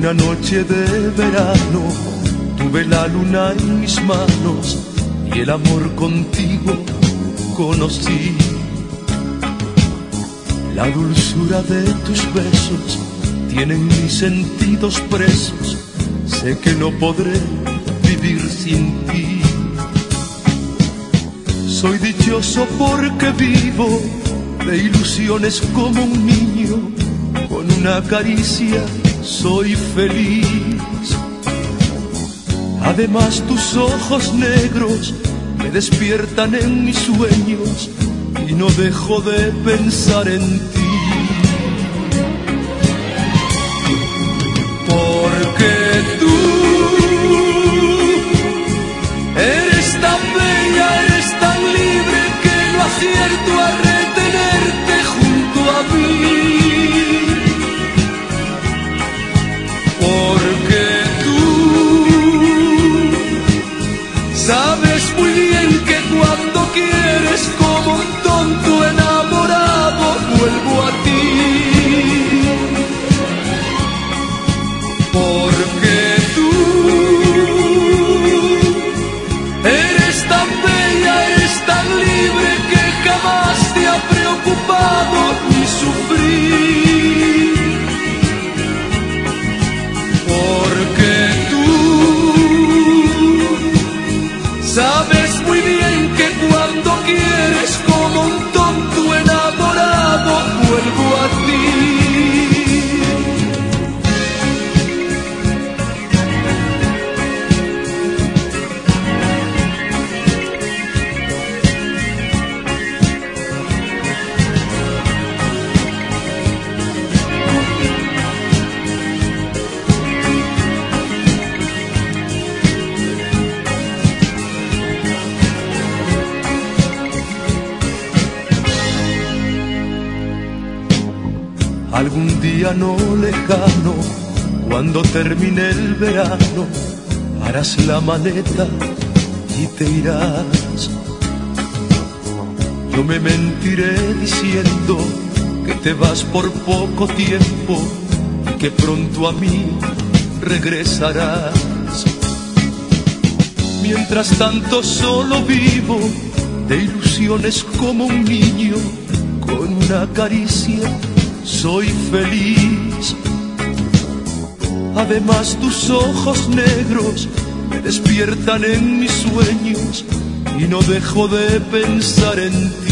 Una noche de verano tuve la luna en mis manos y el amor contigo conocí. La dulzura de tus besos tienen mis sentidos presos, sé que no podré vivir sin ti. Soy dichoso porque vivo de ilusiones como un niño, con una caricia soy feliz. Además tus ojos negros me despiertan en mis sueños y no dejo de pensar en ti. would it was Algún día no lejano, cuando termine el verano, harás la maleta y te irás. Yo me mentiré diciendo que te vas por poco tiempo y que pronto a mí regresarás. Mientras tanto solo vivo de ilusiones como un niño con una caricia soy feliz. Además tus ojos negros me despiertan en mis sueños y no dejo de pensar en ti.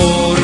por